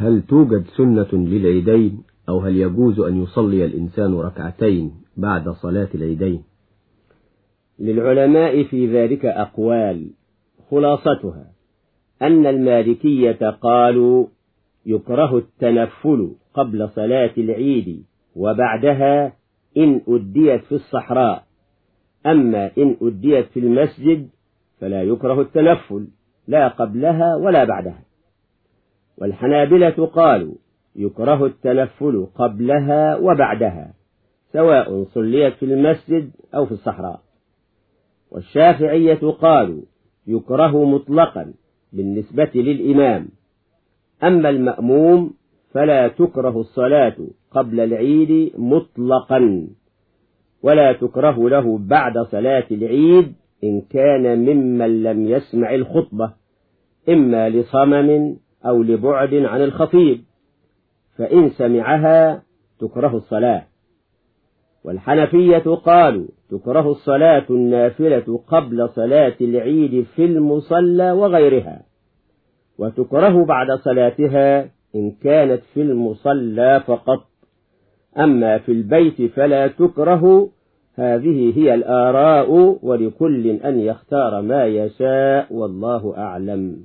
هل توجد سنة للعيدين أو هل يجوز أن يصلي الإنسان ركعتين بعد صلاة العيدين؟ للعلماء في ذلك أقوال خلاصتها أن المالكية قالوا يكره التنفل قبل صلاة العيد وبعدها إن أديت في الصحراء أما إن أديت في المسجد فلا يكره التنفل لا قبلها ولا بعدها. والحنابلة قالوا يكره التنفل قبلها وبعدها سواء صليت في المسجد أو في الصحراء. والشافعية قالوا يكره مطلقا بالنسبة للإمام. أما المأموم فلا تكره الصلاة قبل العيد مطلقا ولا تكره له بعد صلاة العيد إن كان ممن لم يسمع الخطبة إما لصمم أو لبعد عن الخطيب فإن سمعها تكره الصلاة. والحنفية قالوا تكره الصلاة النافلة قبل صلاة العيد في المصلى وغيرها وتكره بعد صلاتها إن كانت في المصلى فقط. أما في البيت فلا تكره هذه هي الآراء ولكل أن يختار ما يشاء والله أعلم.